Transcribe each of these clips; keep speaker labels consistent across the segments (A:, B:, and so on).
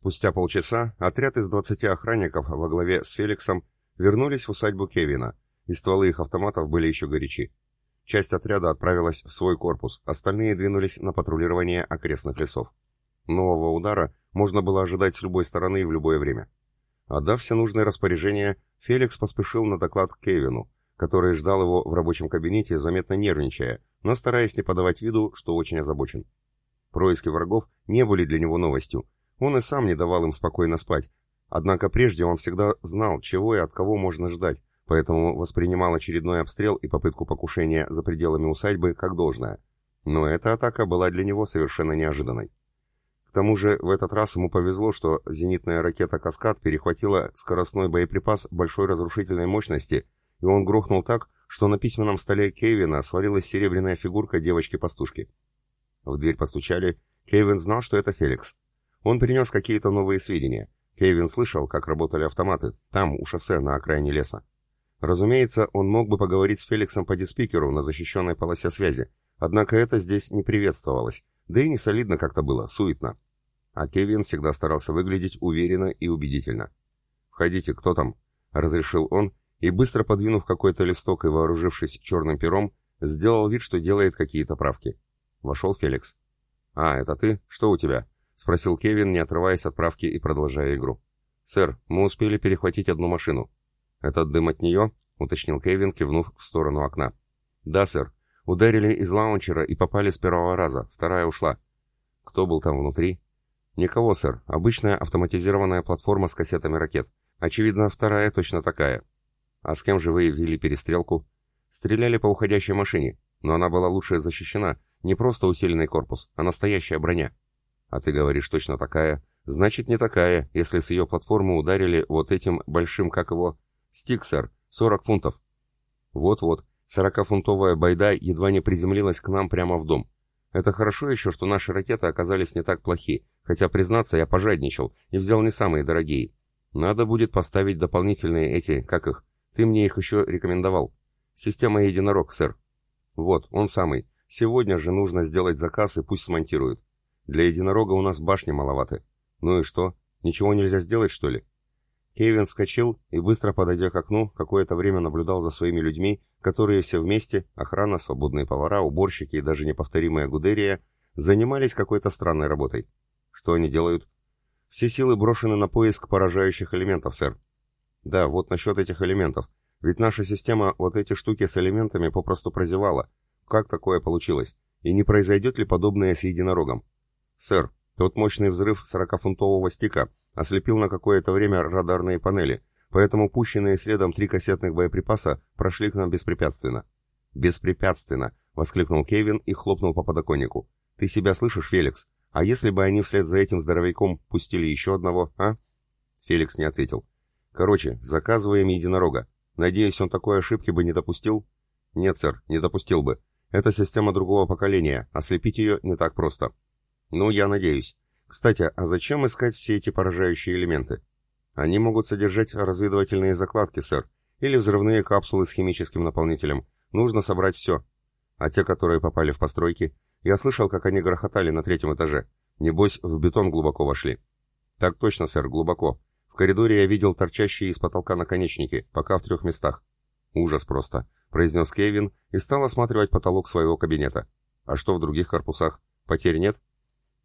A: Спустя полчаса отряд из 20 охранников во главе с Феликсом вернулись в усадьбу Кевина, и стволы их автоматов были еще горячи. Часть отряда отправилась в свой корпус, остальные двинулись на патрулирование окрестных лесов. Нового удара можно было ожидать с любой стороны и в любое время. Отдав все нужные распоряжения, Феликс поспешил на доклад к Кевину, который ждал его в рабочем кабинете, заметно нервничая, но стараясь не подавать виду, что очень озабочен. Происки врагов не были для него новостью, он и сам не давал им спокойно спать, однако прежде он всегда знал, чего и от кого можно ждать, поэтому воспринимал очередной обстрел и попытку покушения за пределами усадьбы как должное. Но эта атака была для него совершенно неожиданной. К тому же в этот раз ему повезло, что зенитная ракета «Каскад» перехватила скоростной боеприпас большой разрушительной мощности, и он грохнул так, что на письменном столе Кевина свалилась серебряная фигурка девочки-пастушки. В дверь постучали. Кевин знал, что это Феликс. Он принес какие-то новые сведения. Кевин слышал, как работали автоматы, там, у шоссе, на окраине леса. Разумеется, он мог бы поговорить с Феликсом по диспикеру на защищенной полосе связи, однако это здесь не приветствовалось, да и не солидно как-то было, суетно. А Кевин всегда старался выглядеть уверенно и убедительно. «Входите, кто там?» — разрешил он, и, быстро подвинув какой-то листок и вооружившись черным пером, сделал вид, что делает какие-то правки. Вошел Феликс. «А, это ты? Что у тебя?» — спросил Кевин, не отрываясь от правки и продолжая игру. «Сэр, мы успели перехватить одну машину. «Этот дым от нее?» — уточнил Кевин, кивнув в сторону окна. «Да, сэр. Ударили из лаунчера и попали с первого раза. Вторая ушла». «Кто был там внутри?» «Никого, сэр. Обычная автоматизированная платформа с кассетами ракет. Очевидно, вторая точно такая». «А с кем же вы вели перестрелку?» «Стреляли по уходящей машине, но она была лучше защищена. Не просто усиленный корпус, а настоящая броня». «А ты говоришь, точно такая?» «Значит, не такая, если с ее платформы ударили вот этим большим, как его, «Стик, сэр. Сорок фунтов». «Вот-вот. Сорокафунтовая байда едва не приземлилась к нам прямо в дом. Это хорошо еще, что наши ракеты оказались не так плохи, хотя, признаться, я пожадничал и взял не самые дорогие. Надо будет поставить дополнительные эти, как их, ты мне их еще рекомендовал. Система единорог, сэр. Вот, он самый. Сегодня же нужно сделать заказ и пусть смонтируют. Для единорога у нас башни маловаты. Ну и что? Ничего нельзя сделать, что ли? Кевин вскочил и, быстро подойдя к окну, какое-то время наблюдал за своими людьми, которые все вместе, охрана, свободные повара, уборщики и даже неповторимая Гудерия, занимались какой-то странной работой. Что они делают? Все силы брошены на поиск поражающих элементов, сэр. Да, вот насчет этих элементов. Ведь наша система вот эти штуки с элементами попросту прозевала. Как такое получилось? И не произойдет ли подобное с единорогом? Сэр, тот мощный взрыв 40-фунтового стика ослепил на какое-то время радарные панели, поэтому пущенные следом три кассетных боеприпаса прошли к нам беспрепятственно. «Беспрепятственно!» — воскликнул Кевин и хлопнул по подоконнику. «Ты себя слышишь, Феликс? А если бы они вслед за этим здоровяком пустили еще одного, а?» Феликс не ответил. «Короче, заказываем единорога. Надеюсь, он такой ошибки бы не допустил?» «Нет, сэр, не допустил бы. Это система другого поколения, ослепить ее не так просто. Ну, я надеюсь. Кстати, а зачем искать все эти поражающие элементы? Они могут содержать разведывательные закладки, сэр, или взрывные капсулы с химическим наполнителем. Нужно собрать все. А те, которые попали в постройки, я слышал, как они грохотали на третьем этаже. Небось, в бетон глубоко вошли. Так точно, сэр, глубоко. В коридоре я видел торчащие из потолка наконечники, пока в трех местах. Ужас просто, произнес Кевин и стал осматривать потолок своего кабинета. А что в других корпусах? Потерь нет?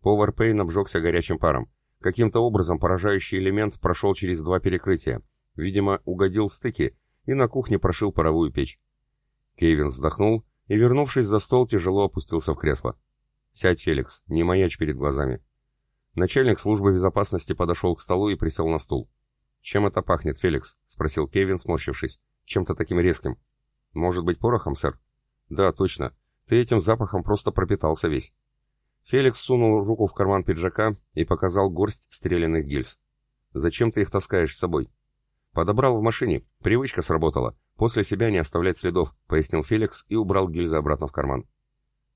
A: Повар Пейн обжегся горячим паром. Каким-то образом поражающий элемент прошел через два перекрытия. Видимо, угодил в стыки и на кухне прошил паровую печь. Кевин вздохнул и, вернувшись за стол, тяжело опустился в кресло. «Сядь, Феликс, не маячь перед глазами». Начальник службы безопасности подошел к столу и присел на стул. «Чем это пахнет, Феликс?» — спросил Кевин, сморщившись. «Чем-то таким резким». «Может быть, порохом, сэр?» «Да, точно. Ты этим запахом просто пропитался весь». Феликс сунул руку в карман пиджака и показал горсть стрелянных гильз. «Зачем ты их таскаешь с собой?» «Подобрал в машине. Привычка сработала. После себя не оставлять следов», — пояснил Феликс и убрал гильзы обратно в карман.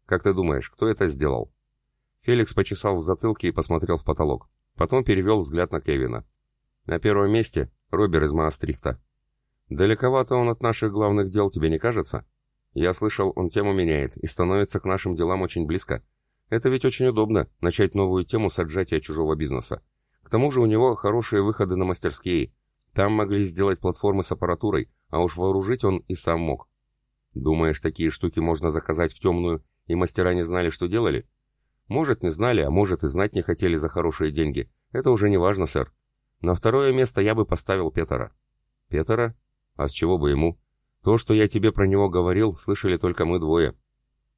A: «Как ты думаешь, кто это сделал?» Феликс почесал в затылке и посмотрел в потолок. Потом перевел взгляд на Кевина. «На первом месте Робер из Маастрихта. Далековато он от наших главных дел, тебе не кажется? Я слышал, он тему меняет и становится к нашим делам очень близко. Это ведь очень удобно, начать новую тему с отжатия чужого бизнеса. К тому же у него хорошие выходы на мастерские. Там могли сделать платформы с аппаратурой, а уж вооружить он и сам мог. Думаешь, такие штуки можно заказать в темную, и мастера не знали, что делали? Может, не знали, а может и знать не хотели за хорошие деньги. Это уже не важно, сэр. На второе место я бы поставил Петера. Петера? А с чего бы ему? То, что я тебе про него говорил, слышали только мы двое.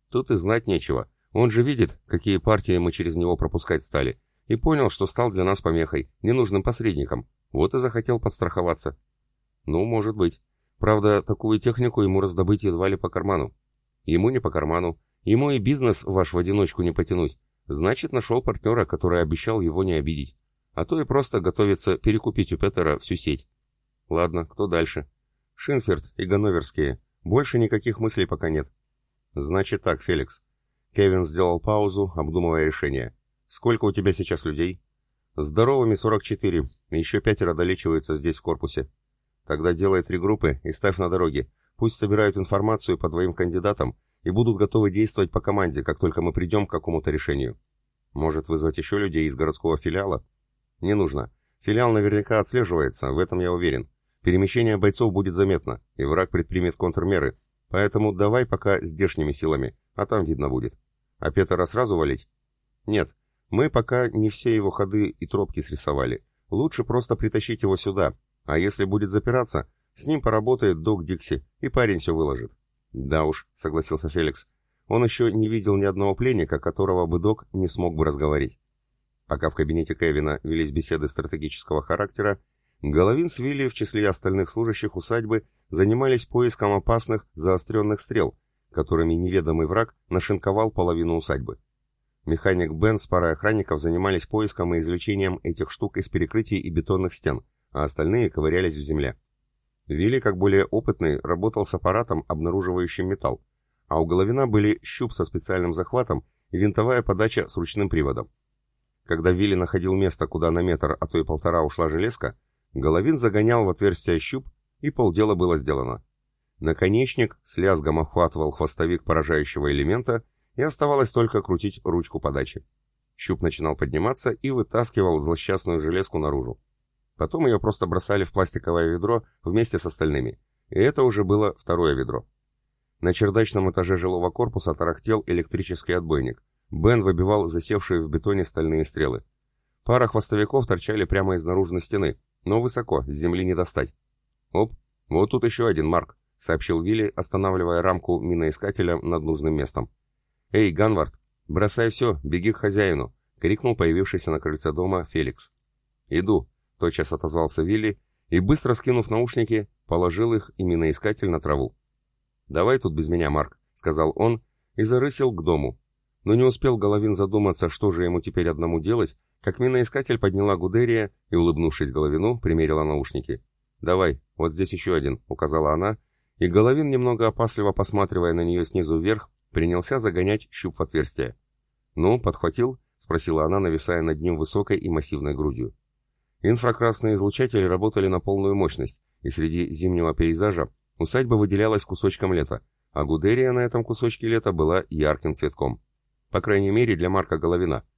A: Тут и знать нечего. Он же видит, какие партии мы через него пропускать стали, и понял, что стал для нас помехой, ненужным посредником. Вот и захотел подстраховаться. Ну, может быть. Правда, такую технику ему раздобыть едва ли по карману. Ему не по карману. Ему и бизнес ваш в одиночку не потянуть. Значит, нашел партнера, который обещал его не обидеть. А то и просто готовится перекупить у Петера всю сеть. Ладно, кто дальше? Шинферд и Ганноверские. Больше никаких мыслей пока нет. Значит так, Феликс. Кевин сделал паузу, обдумывая решение. Сколько у тебя сейчас людей? Здоровыми 44, еще пятеро долечиваются здесь в корпусе. Тогда делай три группы и ставь на дороге. Пусть собирают информацию по твоим кандидатам и будут готовы действовать по команде, как только мы придем к какому-то решению. Может вызвать еще людей из городского филиала? Не нужно. Филиал наверняка отслеживается, в этом я уверен. Перемещение бойцов будет заметно, и враг предпримет контрмеры, поэтому давай пока здешними силами, а там видно будет. А Петра сразу валить? Нет, мы пока не все его ходы и тропки срисовали. Лучше просто притащить его сюда, а если будет запираться, с ним поработает док Дикси, и парень все выложит. Да уж, согласился Феликс. Он еще не видел ни одного пленника, которого бы док не смог бы разговорить. Пока в кабинете Кевина велись беседы стратегического характера, Головин с Вилли в числе остальных служащих усадьбы занимались поиском опасных заостренных стрел, которыми неведомый враг нашинковал половину усадьбы. Механик Бен с парой охранников занимались поиском и извлечением этих штук из перекрытий и бетонных стен, а остальные ковырялись в земле. Вилли, как более опытный, работал с аппаратом, обнаруживающим металл, а у Головина были щуп со специальным захватом и винтовая подача с ручным приводом. Когда Вилли находил место, куда на метр, а то и полтора ушла железка, Головин загонял в отверстие щуп, и полдела было сделано. Наконечник с лязгом охватывал хвостовик поражающего элемента, и оставалось только крутить ручку подачи. Щуп начинал подниматься и вытаскивал злосчастную железку наружу. Потом ее просто бросали в пластиковое ведро вместе с остальными, и это уже было второе ведро. На чердачном этаже жилого корпуса тарахтел электрический отбойник. Бен выбивал засевшие в бетоне стальные стрелы. Пара хвостовиков торчали прямо из наружной стены, но высоко, с земли не достать. «Оп, вот тут еще один Марк», — сообщил Вилли, останавливая рамку миноискателя над нужным местом. «Эй, Ганвард, бросай все, беги к хозяину», — крикнул появившийся на крыльце дома Феликс. «Иду», — тотчас отозвался Вилли, и, быстро скинув наушники, положил их и миноискатель на траву. «Давай тут без меня, Марк», — сказал он, и зарысил к дому. Но не успел Головин задуматься, что же ему теперь одному делать, как миноискатель подняла Гудерия и, улыбнувшись Головину, примерила наушники. «Давай, вот здесь еще один», — указала она, и Головин, немного опасливо посматривая на нее снизу вверх, принялся загонять щуп в отверстие. «Ну, подхватил?» — спросила она, нависая над ним высокой и массивной грудью. Инфракрасные излучатели работали на полную мощность, и среди зимнего пейзажа усадьба выделялась кусочком лета, а Гудерия на этом кусочке лета была ярким цветком. По крайней мере, для Марка Головина —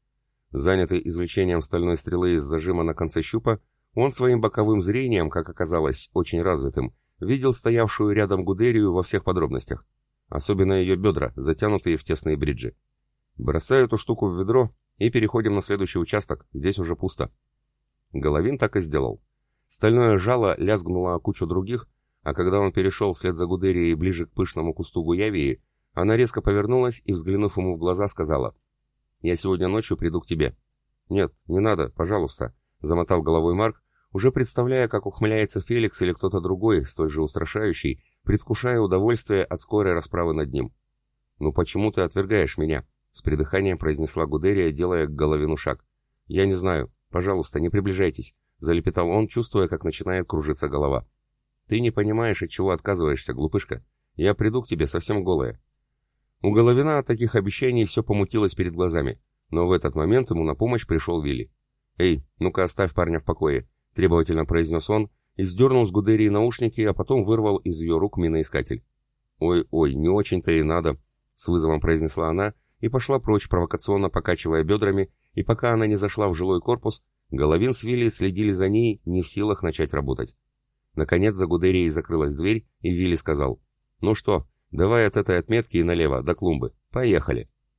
A: Занятый извлечением стальной стрелы из зажима на конце щупа, он своим боковым зрением, как оказалось, очень развитым, видел стоявшую рядом Гудерию во всех подробностях. Особенно ее бедра, затянутые в тесные бриджи. Бросаю эту штуку в ведро и переходим на следующий участок, здесь уже пусто. Головин так и сделал. Стальное жало лязгнуло о кучу других, а когда он перешел вслед за Гудерией ближе к пышному кусту гуявии, она резко повернулась и, взглянув ему в глаза, сказала — я сегодня ночью приду к тебе». «Нет, не надо, пожалуйста», — замотал головой Марк, уже представляя, как ухмыляется Феликс или кто-то другой, столь же устрашающий, предвкушая удовольствие от скорой расправы над ним. «Ну почему ты отвергаешь меня?» — с придыханием произнесла Гудерия, делая к Головину шаг. «Я не знаю. Пожалуйста, не приближайтесь», — залепетал он, чувствуя, как начинает кружиться голова. «Ты не понимаешь, от чего отказываешься, глупышка. Я приду к тебе совсем голая. У Головина от таких обещаний все помутилось перед глазами, но в этот момент ему на помощь пришел Вилли. «Эй, ну-ка оставь парня в покое», — требовательно произнес он и сдернул с Гудерии наушники, а потом вырвал из ее рук миноискатель. «Ой-ой, не очень-то и надо», — с вызовом произнесла она и пошла прочь, провокационно покачивая бедрами, и пока она не зашла в жилой корпус, Головин с Вилли следили за ней, не в силах начать работать. Наконец за Гудерией закрылась дверь, и Вилли сказал, «Ну что, давай от этой отметки и налево, до клумбы. Поехали!»